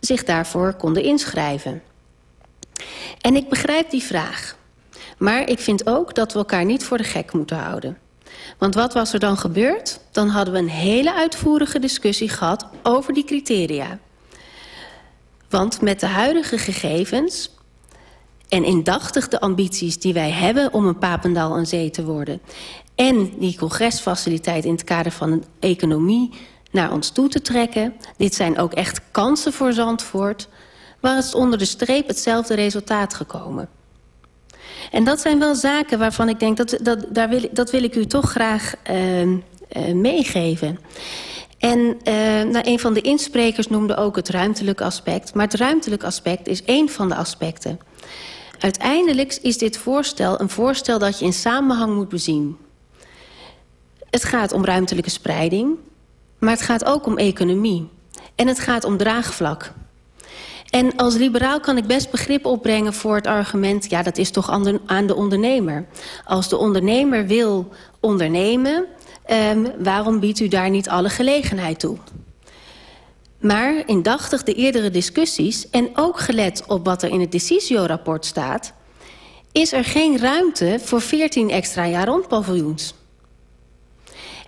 zich daarvoor konden inschrijven. En ik begrijp die vraag. Maar ik vind ook dat we elkaar niet voor de gek moeten houden. Want wat was er dan gebeurd? Dan hadden we een hele uitvoerige discussie gehad over die criteria. Want met de huidige gegevens en indachtig de ambities die wij hebben om een Papendal een zee te worden... en die congresfaciliteit in het kader van een economie naar ons toe te trekken... dit zijn ook echt kansen voor Zandvoort... was onder de streep hetzelfde resultaat gekomen. En dat zijn wel zaken waarvan ik denk, dat, dat, daar wil, dat wil ik u toch graag uh, uh, meegeven. En uh, een van de insprekers noemde ook het ruimtelijk aspect. Maar het ruimtelijk aspect is één van de aspecten. Uiteindelijk is dit voorstel een voorstel dat je in samenhang moet bezien. Het gaat om ruimtelijke spreiding, maar het gaat ook om economie. En het gaat om draagvlak. En als liberaal kan ik best begrip opbrengen voor het argument... ja, dat is toch aan de ondernemer. Als de ondernemer wil ondernemen... Um, waarom biedt u daar niet alle gelegenheid toe? Maar indachtig de eerdere discussies... en ook gelet op wat er in het Decisio-rapport staat... is er geen ruimte voor 14 extra jaar rond paviljoens.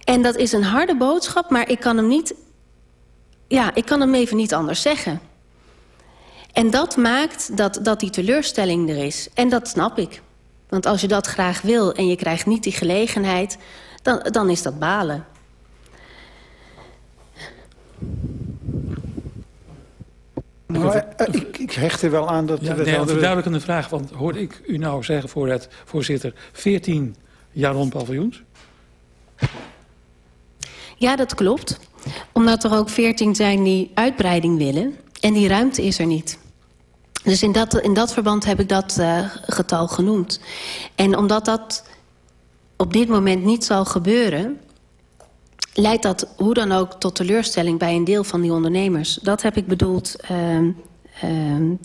En dat is een harde boodschap, maar ik kan hem niet... Ja, ik kan hem even niet anders zeggen. En dat maakt dat, dat die teleurstelling er is. En dat snap ik. Want als je dat graag wil en je krijgt niet die gelegenheid... dan, dan is dat balen. Nou, eh, ik, ik hecht er wel aan dat... Ja, nee, dat duidelijk de vraag, want hoorde ik u nou zeggen voor het voorzitter... 14 jaar rond paviljoens? Ja, dat klopt. Omdat er ook 14 zijn die uitbreiding willen. En die ruimte is er niet. Dus in dat, in dat verband heb ik dat uh, getal genoemd. En omdat dat op dit moment niet zal gebeuren... leidt dat hoe dan ook tot teleurstelling bij een deel van die ondernemers. Dat heb ik bedoeld uh, uh,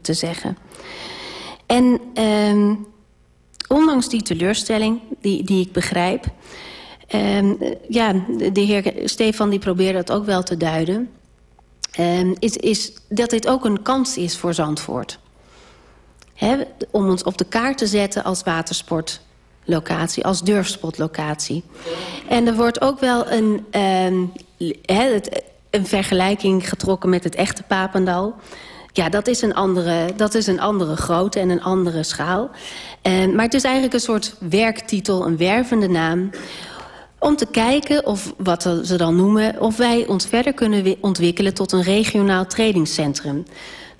te zeggen. En ehm, ondanks die teleurstelling, die, die ik begrijp... Ehm, ja, de heer Stefan die probeerde dat ook wel te duiden... is, is dat dit ook een kans is voor Zandvoort om ons op de kaart te zetten als watersportlocatie, als durfspotlocatie. En er wordt ook wel een, het, een vergelijking getrokken met het echte Papendal. Ja, dat is een andere, dat is een andere grootte en een andere schaal. Maar het is eigenlijk een soort werktitel, een wervende naam om te kijken of wat ze dan noemen... of wij ons verder kunnen ontwikkelen tot een regionaal trainingscentrum.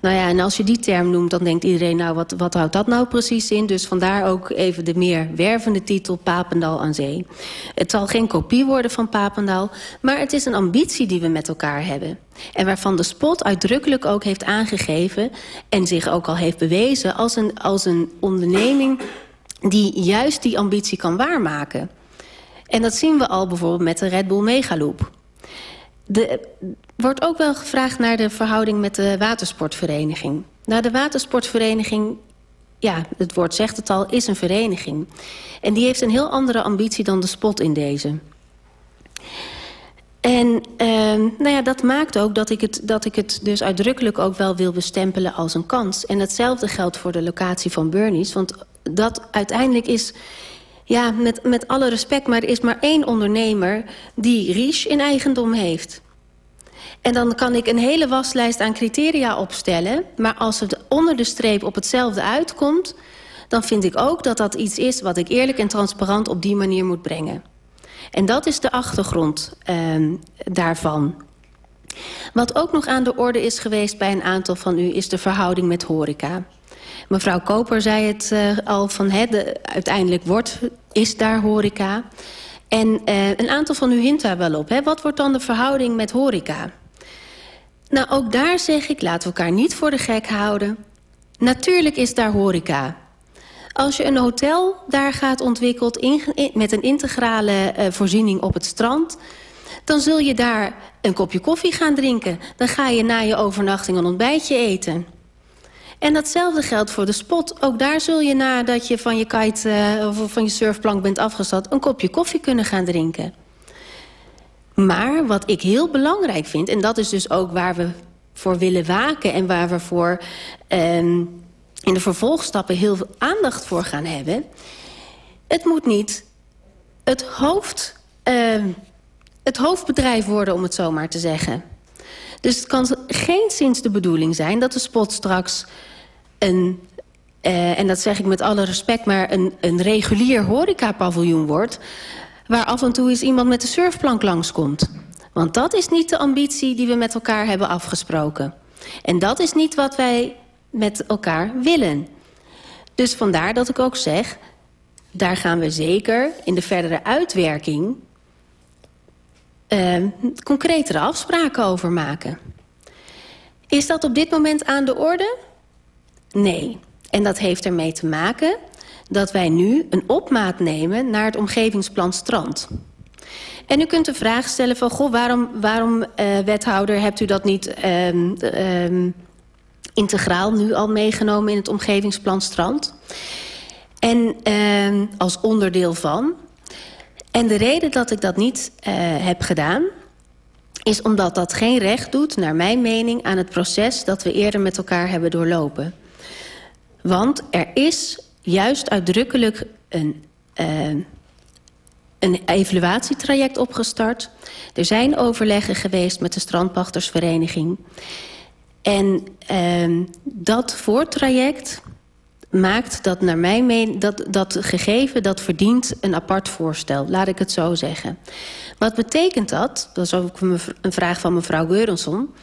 Nou ja, en als je die term noemt, dan denkt iedereen... nou, wat, wat houdt dat nou precies in? Dus vandaar ook even de meer wervende titel Papendal aan Zee. Het zal geen kopie worden van Papendal... maar het is een ambitie die we met elkaar hebben. En waarvan de spot uitdrukkelijk ook heeft aangegeven... en zich ook al heeft bewezen als een, als een onderneming... die juist die ambitie kan waarmaken. En dat zien we al bijvoorbeeld met de Red Bull Megaloop. Er wordt ook wel gevraagd naar de verhouding met de watersportvereniging. Nou, de watersportvereniging, ja, het woord zegt het al, is een vereniging. En die heeft een heel andere ambitie dan de spot in deze. En uh, nou ja, dat maakt ook dat ik, het, dat ik het dus uitdrukkelijk ook wel wil bestempelen als een kans. En hetzelfde geldt voor de locatie van Burnies. Want dat uiteindelijk is ja, met, met alle respect, maar er is maar één ondernemer... die Riche in eigendom heeft. En dan kan ik een hele waslijst aan criteria opstellen... maar als het onder de streep op hetzelfde uitkomt... dan vind ik ook dat dat iets is wat ik eerlijk en transparant op die manier moet brengen. En dat is de achtergrond uh, daarvan. Wat ook nog aan de orde is geweest bij een aantal van u... is de verhouding met horeca. Mevrouw Koper zei het uh, al van... De, uiteindelijk wordt, is daar horeca. En uh, een aantal van u hint daar wel op. Hè? Wat wordt dan de verhouding met horeca? Nou, ook daar zeg ik, laten we elkaar niet voor de gek houden. Natuurlijk is daar horeca. Als je een hotel daar gaat ontwikkeld in, met een integrale uh, voorziening op het strand... dan zul je daar een kopje koffie gaan drinken. Dan ga je na je overnachting een ontbijtje eten. En datzelfde geldt voor de spot. Ook daar zul je nadat je van je kite uh, of van je surfplank bent afgezet... een kopje koffie kunnen gaan drinken. Maar wat ik heel belangrijk vind... en dat is dus ook waar we voor willen waken... en waar we voor um, in de vervolgstappen heel veel aandacht voor gaan hebben... het moet niet het, hoofd, uh, het hoofdbedrijf worden, om het zo maar te zeggen. Dus het kan geen sinds de bedoeling zijn dat de spot straks een... Uh, en dat zeg ik met alle respect, maar een, een regulier horecapaviljoen wordt... waar af en toe eens iemand met de surfplank langskomt. Want dat is niet de ambitie die we met elkaar hebben afgesproken. En dat is niet wat wij met elkaar willen. Dus vandaar dat ik ook zeg... daar gaan we zeker in de verdere uitwerking... Uh, concretere afspraken over maken. Is dat op dit moment aan de orde? Nee. En dat heeft ermee te maken dat wij nu een opmaat nemen naar het omgevingsplan strand. En u kunt de vraag stellen van, goh, waarom, waarom uh, wethouder, hebt u dat niet um, um, integraal nu al meegenomen in het omgevingsplan strand? En uh, als onderdeel van. En de reden dat ik dat niet uh, heb gedaan... is omdat dat geen recht doet, naar mijn mening... aan het proces dat we eerder met elkaar hebben doorlopen. Want er is juist uitdrukkelijk een... Uh, een evaluatietraject opgestart. Er zijn overleggen geweest met de strandpachtersvereniging. En uh, dat voortraject maakt dat naar mijn mening... Dat, dat gegeven, dat verdient een apart voorstel. Laat ik het zo zeggen. Wat betekent dat? Dat is ook een vraag van mevrouw Geurensson.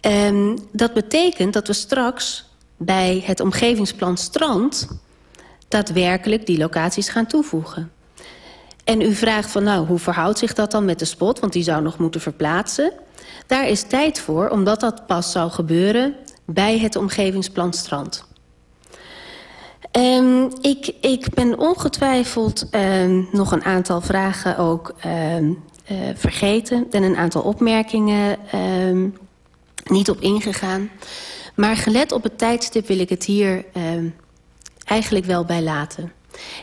Um, dat betekent dat we straks bij het omgevingsplan Strand... daadwerkelijk die locaties gaan toevoegen. En u vraagt van nou, hoe verhoudt zich dat dan met de spot? Want die zou nog moeten verplaatsen. Daar is tijd voor, omdat dat pas zou gebeuren bij het omgevingsplan Strand. Um, ik, ik ben ongetwijfeld um, nog een aantal vragen ook um, uh, vergeten... en een aantal opmerkingen niet op ingegaan. Maar gelet op het tijdstip wil ik het hier eigenlijk wel bij laten.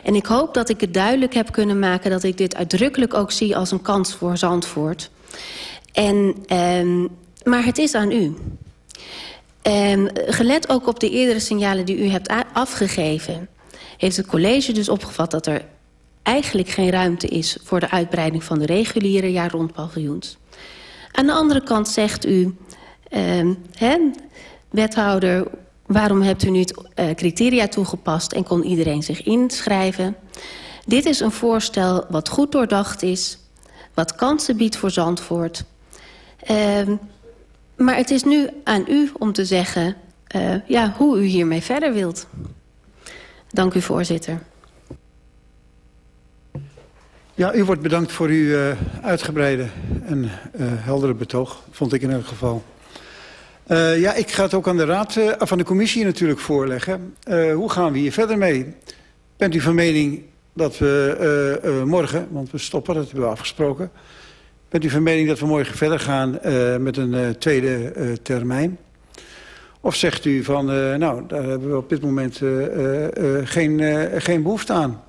En ik hoop dat ik het duidelijk heb kunnen maken... dat ik dit uitdrukkelijk ook zie als een kans voor Zandvoort. En, um, maar het is aan u. Um, gelet ook op de eerdere signalen die u hebt afgegeven... heeft het college dus opgevat dat er eigenlijk geen ruimte is... voor de uitbreiding van de reguliere jaar rond paviljoens. Aan de andere kant zegt u... Hè, wethouder Waarom hebt u niet uh, criteria toegepast en kon iedereen zich inschrijven? Dit is een voorstel wat goed doordacht is, wat kansen biedt voor Zandvoort. Uh, maar het is nu aan u om te zeggen uh, ja, hoe u hiermee verder wilt. Dank u, voorzitter. Ja, u wordt bedankt voor uw uh, uitgebreide en heldere betoog, vond ik in elk geval. Uh, ja, ik ga het ook aan de raad, uh, van de commissie natuurlijk voorleggen. Uh, hoe gaan we hier verder mee? Bent u van mening dat we morgen, want we stoppen, dat hebben we afgesproken. Bent u van mening dat we morgen verder gaan met een tweede termijn? Of zegt u van, nou, daar hebben we op dit moment geen, geen behoefte aan?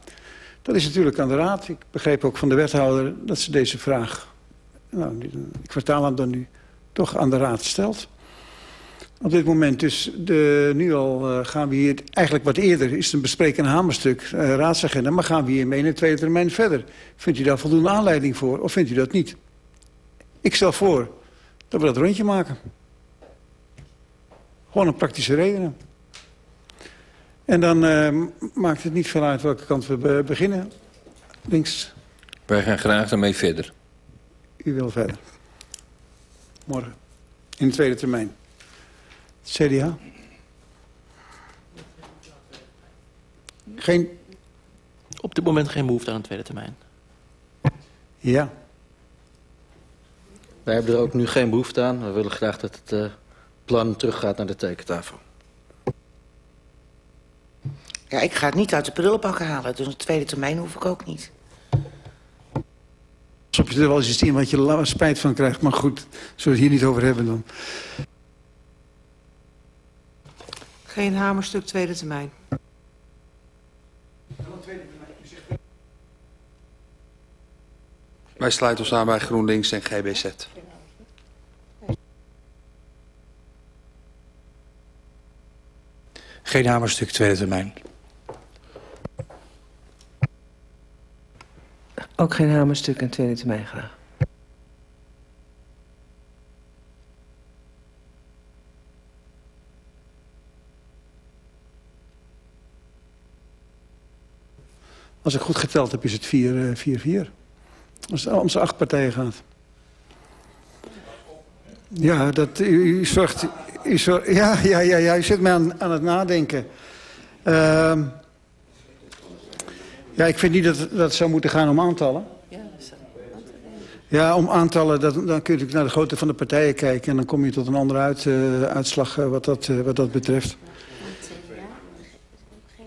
Dat is natuurlijk aan de raad. Ik begreep ook van de wethouder dat ze deze vraag, nou, ik vertaal hem dan nu, toch aan de raad stelt. Op dit moment dus de, nu al uh, gaan we hier eigenlijk wat eerder is een bespreken hamerstuk uh, raadsagenda, maar gaan we hiermee in de tweede termijn verder. Vindt u daar voldoende aanleiding voor of vindt u dat niet? Ik stel voor dat we dat rondje maken. Gewoon een praktische redenen. En dan uh, maakt het niet veel uit welke kant we be beginnen. Links. Wij gaan graag daarmee verder. U wil verder. Morgen. In de tweede termijn. CDA? Geen... Op dit moment geen behoefte aan een tweede termijn. Ja. Wij hebben er ook nu geen behoefte aan. We willen graag dat het uh, plan teruggaat naar de tekentafel. Ja, ik ga het niet uit de prullenbak halen. Dus een tweede termijn hoef ik ook niet. Alsof je er wel eens iets in wat je spijt van krijgt. Maar goed, zullen we het hier niet over hebben dan. Geen hamerstuk tweede termijn. Wij sluiten ons aan bij GroenLinks en GBZ. Geen hamerstuk tweede termijn. Ook geen hamerstuk en tweede termijn graag. Als ik goed geteld heb, is het 4-4. Als het om z'n acht partijen gaat. Ja, dat, u, u zorgt... U zorgt ja, ja, ja, ja, u zit mij aan, aan het nadenken. Uh, ja, ik vind niet dat, dat het zou moeten gaan om aantallen. Ja, om aantallen, dat, dan kun je natuurlijk naar de grootte van de partijen kijken... en dan kom je tot een andere uit, uh, uitslag uh, wat, dat, uh, wat dat betreft.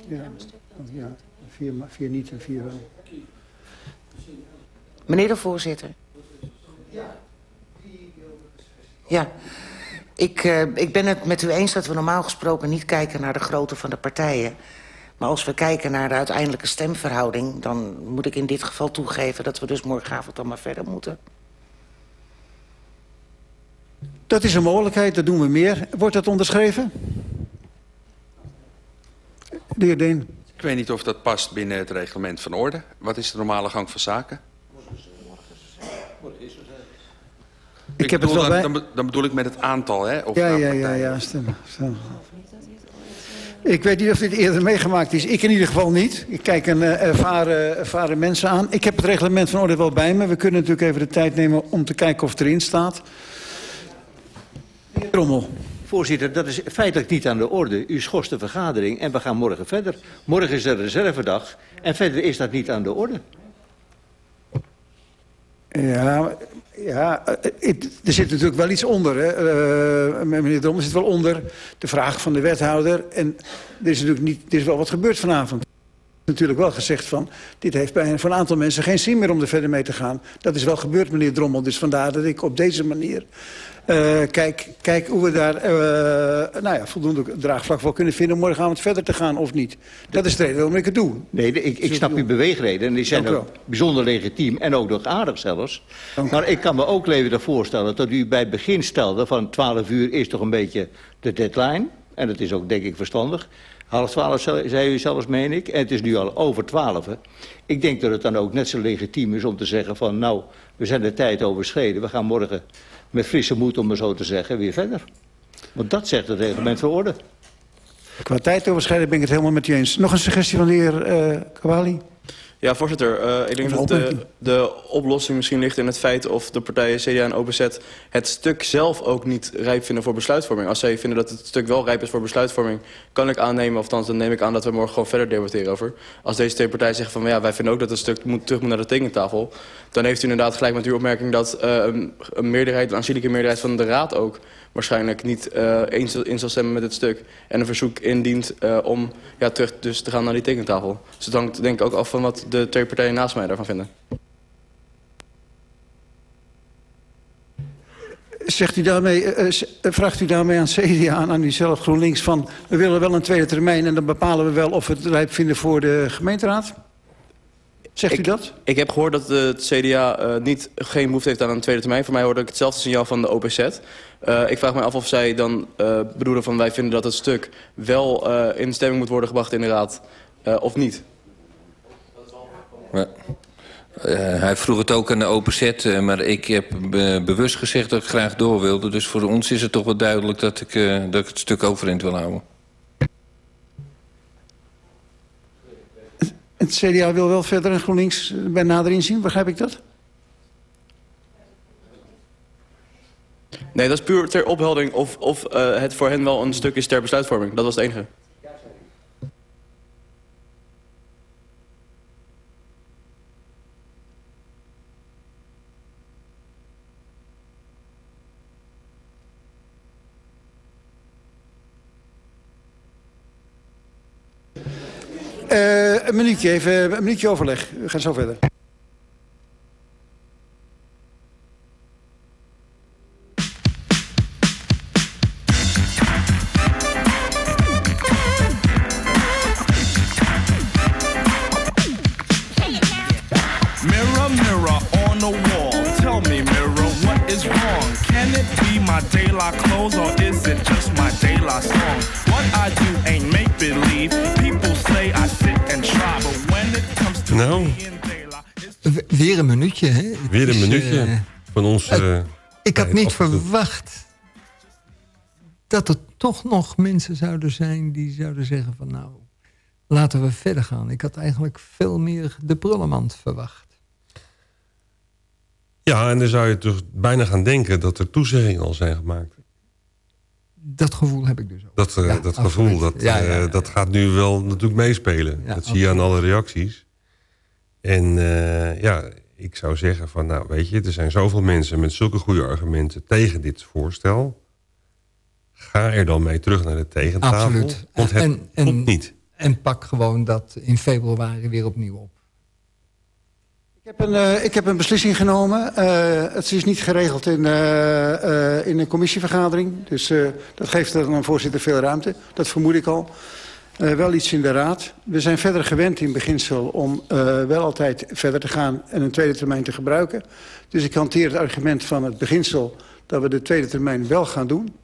Ja, ja vier, vier niet en vier wel. Meneer de voorzitter. Ja, ik, uh, ik ben het met u eens dat we normaal gesproken niet kijken naar de grootte van de partijen. Maar als we kijken naar de uiteindelijke stemverhouding... dan moet ik in dit geval toegeven dat we dus morgenavond dan maar verder moeten. Dat is een mogelijkheid, dat doen we meer. Wordt dat onderschreven? De heer Deen. Ik weet niet of dat past binnen het reglement van orde. Wat is de normale gang van zaken? Ik, ik heb het wel dan, bij... dan, bedoel ik met het aantal, hè? Of ja, ja, ja, ja. Ik weet niet of dit eerder meegemaakt is. Ik in ieder geval niet. Ik kijk een uh, ervaren, ervaren mensen aan. Ik heb het reglement van orde wel bij me. We kunnen natuurlijk even de tijd nemen om te kijken of het erin staat. Rommel. Voorzitter, dat is feitelijk niet aan de orde. U schorst de vergadering en we gaan morgen verder. Morgen is de reservedag en verder is dat niet aan de orde. Ja, ja er zit natuurlijk wel iets onder. Hè. Uh, meneer Drom, er zit wel onder de vraag van de wethouder. En er is natuurlijk niet, er is wel wat gebeurd vanavond. Natuurlijk wel gezegd van, dit heeft bij een, voor een aantal mensen geen zin meer om er verder mee te gaan. Dat is wel gebeurd, meneer Drommel. Dus vandaar dat ik op deze manier uh, kijk, kijk hoe we daar uh, nou ja, voldoende draagvlak voor kunnen vinden... om morgenavond verder te gaan of niet. Dat is de reden waarom ik het doe. Nee, ik, ik snap uw beweegreden. En die zijn ook bijzonder legitiem en ook nog aardig zelfs. Dank maar ik kan me ook levendig voorstellen dat u bij het begin stelde... van 12 uur is toch een beetje de deadline. En dat is ook denk ik verstandig. Half twaalf zei u zelfs, meen ik. En het is nu al over twaalf. Ik denk dat het dan ook net zo legitiem is om te zeggen van... nou, we zijn de tijd overschreden. We gaan morgen met frisse moed, om maar zo te zeggen, weer verder. Want dat zegt het reglement van orde. Qua tijdoverschrijding ben ik het helemaal met u eens. Nog een suggestie van de heer uh, Kawali? Ja, voorzitter. Uh, ik denk dat de, de, oplossing misschien ligt in het feit of de partijen CDA en OPZ het stuk zelf ook niet rijp vinden voor besluitvorming. Als zij vinden dat het stuk wel rijp is voor besluitvorming, kan ik aannemen, of dan neem ik aan dat we morgen gewoon verder debatteren over. Als deze twee partijen zeggen van ja, wij vinden ook dat het stuk moet, terug moet naar de tekentafel, dan heeft u inderdaad gelijk met uw opmerking dat uh, een, een meerderheid, een aanzienlijke meerderheid van de raad ook waarschijnlijk niet uh, eens in zal stemmen met het stuk. En een verzoek indient om ja, terug dus te gaan naar die tekentafel. Dus het hangt denk ik ook af van wat de twee partijen naast mij daarvan vinden. Zegt u daarmee, uh, vraagt u daarmee aan CDA en aan uzelf GroenLinks van... we willen wel een tweede termijn en dan bepalen we wel of we het rijp vinden voor de gemeenteraad? Zegt ik, u dat? Ik heb gehoord dat het CDA uh, niet, geen behoefte heeft aan een tweede termijn. Voor mij hoorde ik hetzelfde signaal van de OPZ. Uh, ik vraag me af of zij dan uh, bedoelen van wij vinden dat het stuk wel in stemming moet worden gebracht in de raad of niet. Ja. hij vroeg het ook aan de OPZ, maar ik heb bewust gezegd dat ik graag door wilde. Dus voor ons is het toch wel duidelijk dat ik, dat ik het stuk overeind wil houden. Het CDA wil wel verder en GroenLinks bij nader inzien, begrijp ik dat? Nee, dat is puur ter opheldering of, of uh, het voor hen wel een stuk is ter besluitvorming. Dat was het enige. Minuutje, even een minuutje overleg. We gaan zo verder. Minuutje, hè? Het Weer een is, minuutje eh, van ons... het- eh, ik had niet verwacht dat er toch nog mensen zouden zijn die zouden zeggen van nou, laten we verder gaan. Ik had eigenlijk veel meer de prullenmand verwacht. Ja, en dan zou je toch bijna gaan denken dat er toezeggingen al zijn gemaakt. Dat gevoel heb ik dus ook. Dat, eh, Ja, dat gevoel, dat, Ja, ja, ja, dat gaat nu wel natuurlijk meespelen. Dat zie je aan alle reacties. En ja, ik zou zeggen van, nou weet je, er zijn zoveel mensen met zulke goede argumenten tegen dit voorstel. Ga er dan mee terug naar de tegentafel. Absoluut. Want het en, en, komt niet. En pak gewoon dat in februari weer opnieuw op. Ik heb een, eh, ik heb een beslissing genomen. Eh, het is niet geregeld in, eh, eh, in een commissievergadering. Dus eh, dat geeft dan een voorzitter veel ruimte. Dat vermoed ik al. Eh, wel iets in de raad. We zijn verder gewend in beginsel om eh, wel altijd verder te gaan... en een tweede termijn te gebruiken. Dus ik hanteer het argument van het beginsel... dat we de tweede termijn wel gaan doen.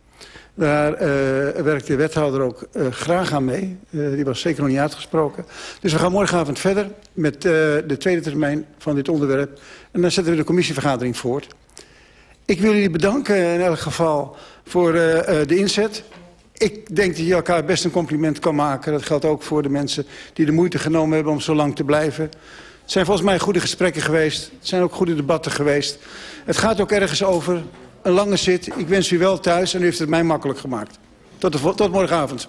Daar eh, werkt de wethouder ook graag aan mee. Die was zeker nog niet uitgesproken. Dus we gaan morgenavond verder met de tweede termijn van dit onderwerp. En dan zetten we de commissievergadering voort. Ik wil jullie bedanken in elk geval voor de inzet. Ik denk dat je elkaar best een compliment kan maken. Dat geldt ook voor de mensen die de moeite genomen hebben om zo lang te blijven. Het zijn volgens mij goede gesprekken geweest. Het zijn ook goede debatten geweest. Het gaat ook ergens over. Een lange zit. Ik wens u wel thuis en u heeft het mij makkelijk gemaakt. Tot, tot morgenavond.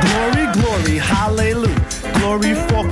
Glory, glory. Glory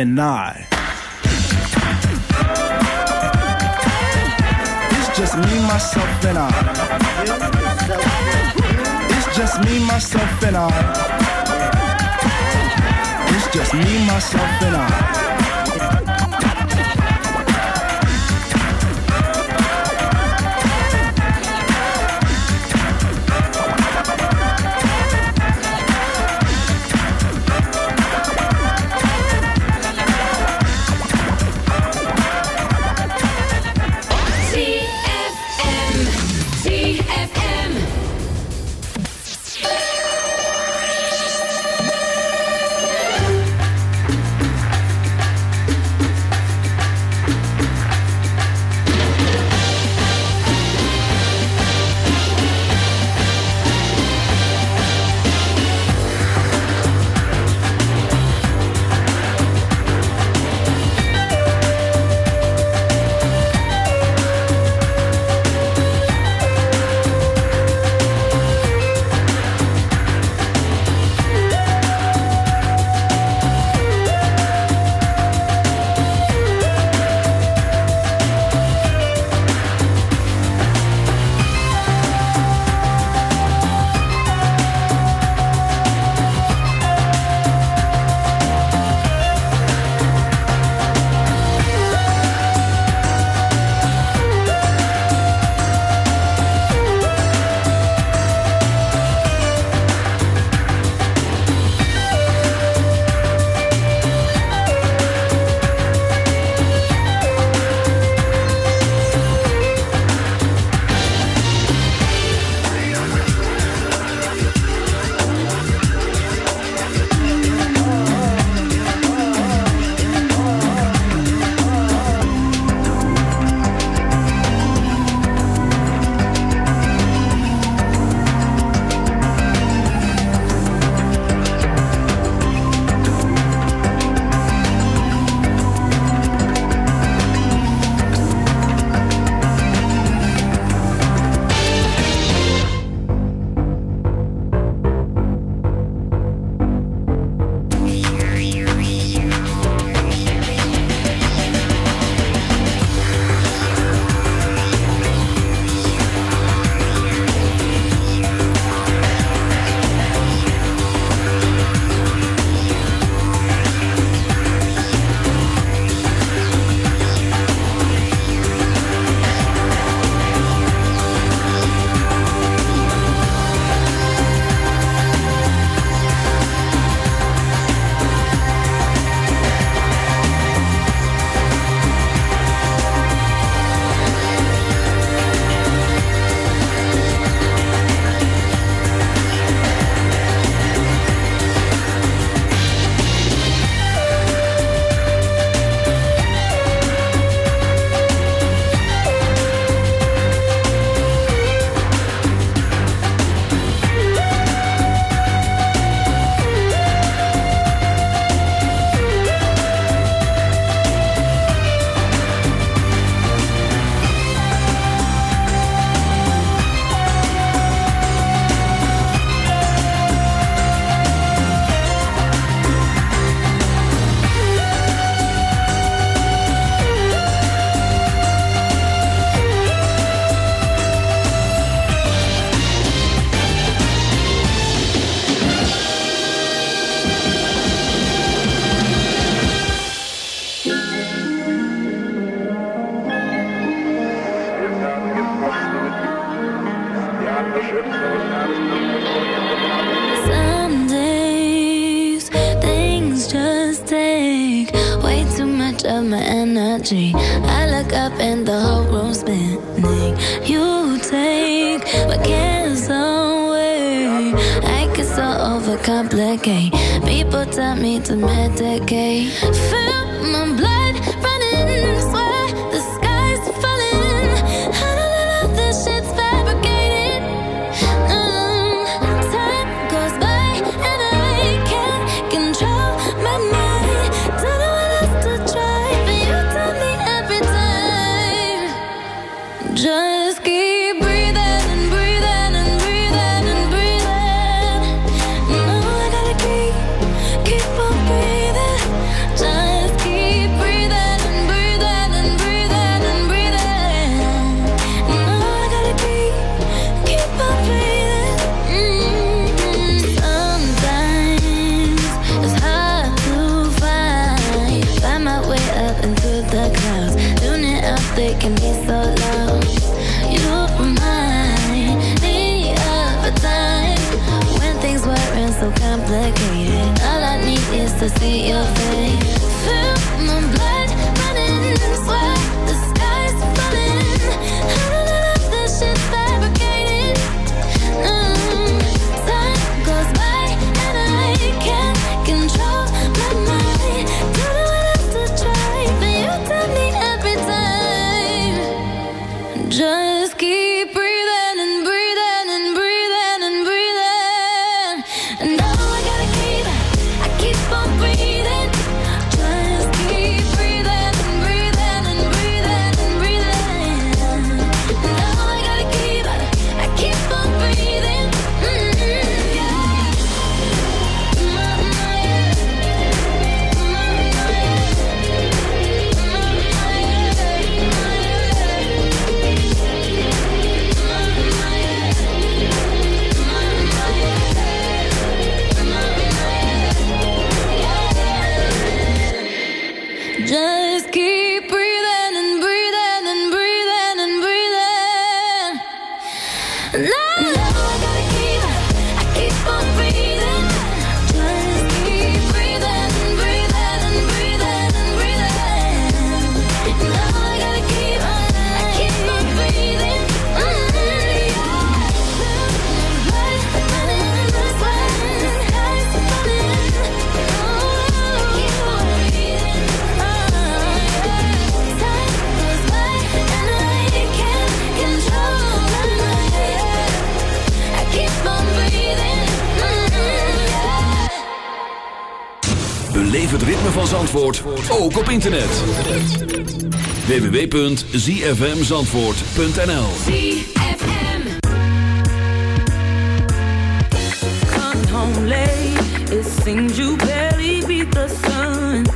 I. It's just me, myself, and I. It's just me, myself, and I. It's just me, myself, and I. van Zandvoort, ook op internet. www.zfmzandvoort.nl Coming home late, it seems you barely beat the sun.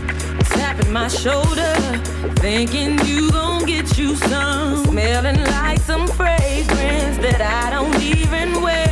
Tapping my shoulder, thinking you gon' get you some. Smelling like some fragrance that I don't even wear.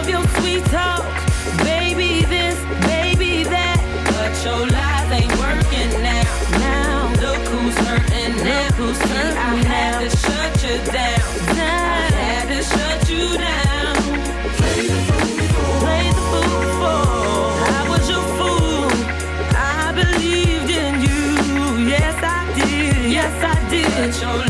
of your sweet talk. Baby this, baby that. But your lies ain't working now. Now, look who's hurting now. Look who's hurting I had to shut you down. I had to shut you down. Play the fool Play the fool for. I was your fool. I believed in you. Yes, I did. Yes, I did. But your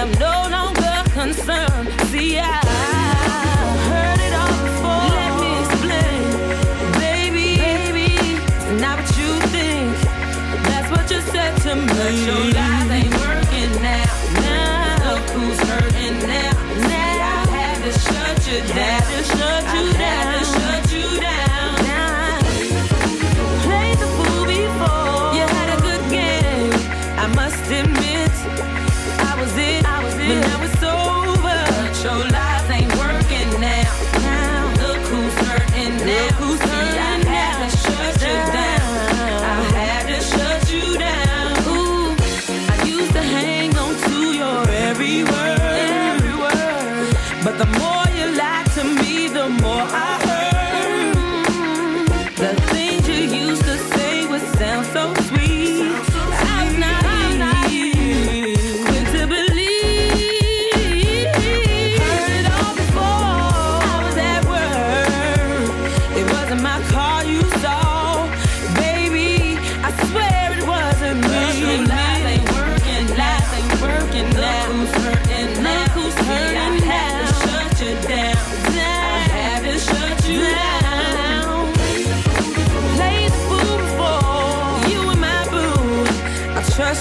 am no longer concerned. See, I heard it all before. Let me explain, baby. Baby, it's not what you think. That's what you said to me. Your lies ain't working now. Now look who's hurting now. Now I had to shut you down. You down. To shut you down. Played the fool before. You had a good game. I must admit,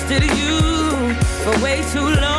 Trusted you for way too long,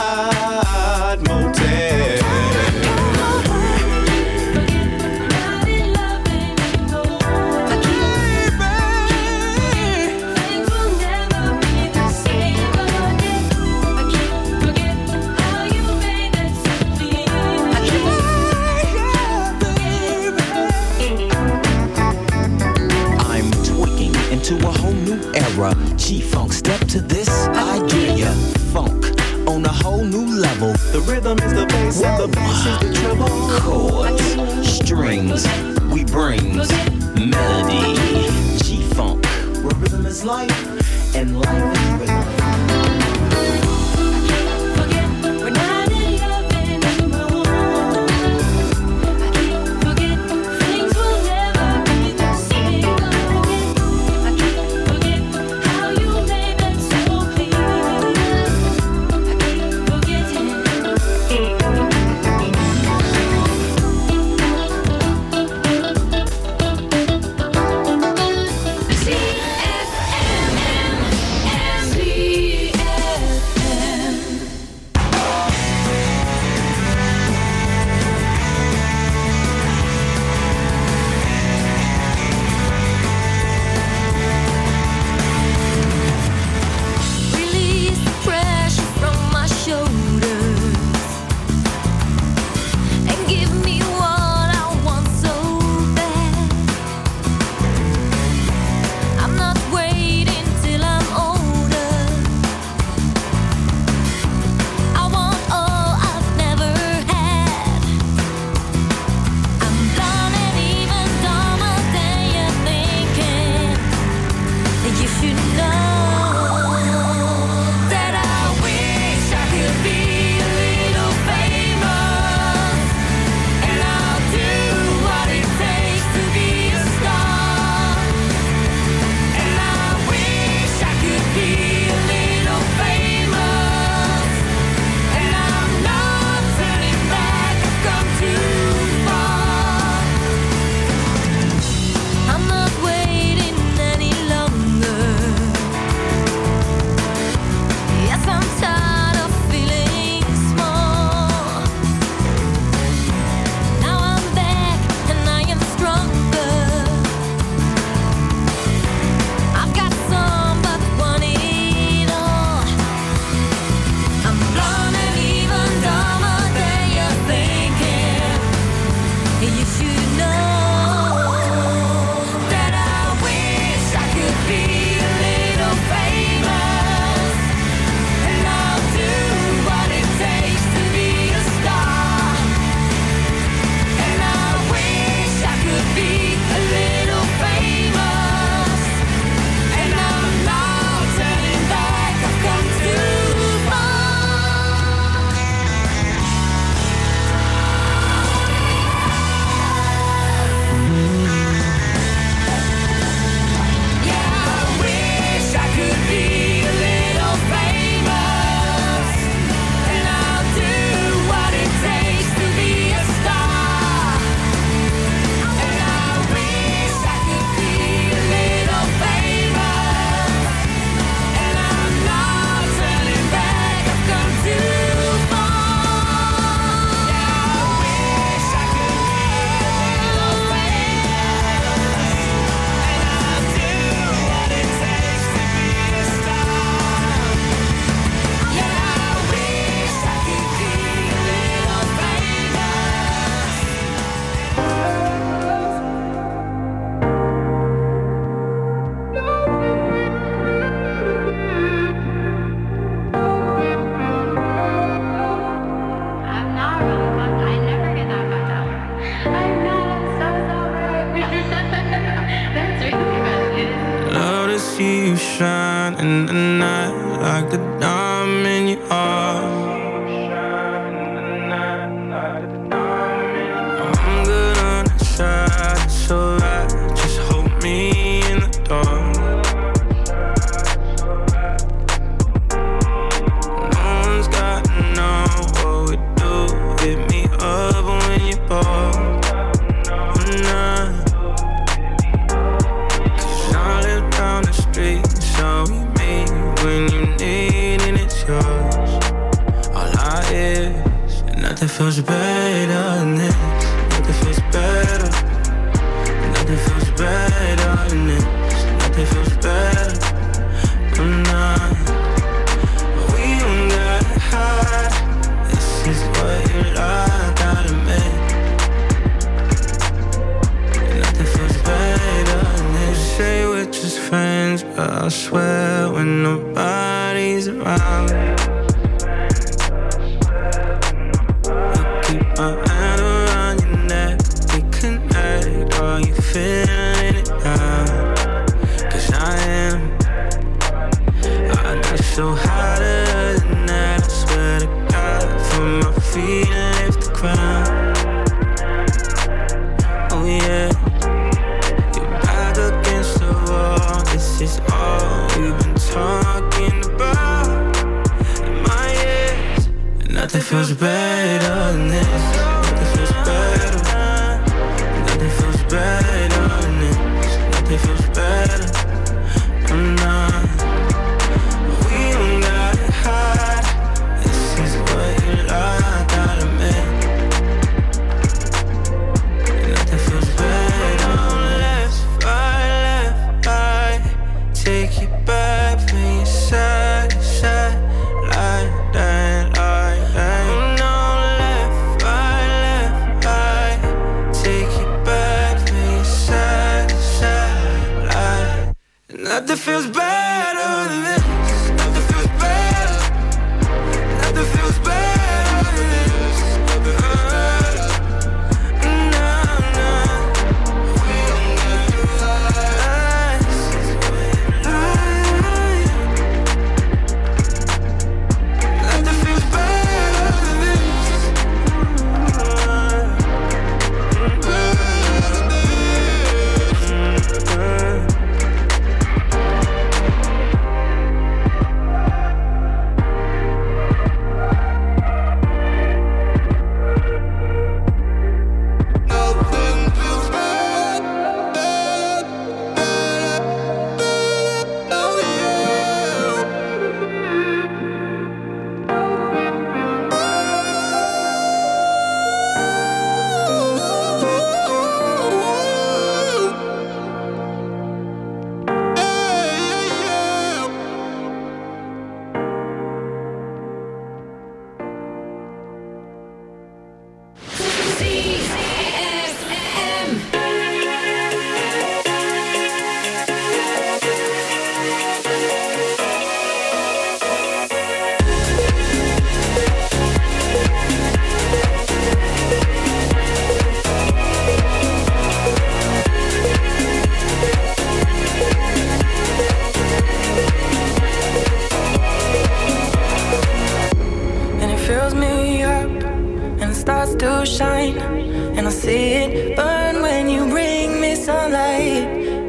The rhythm is the bass and the bass is the treble. Chords, strings, we bring melody. G-funk, where rhythm is life and life is rhythm.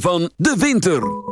van de winter.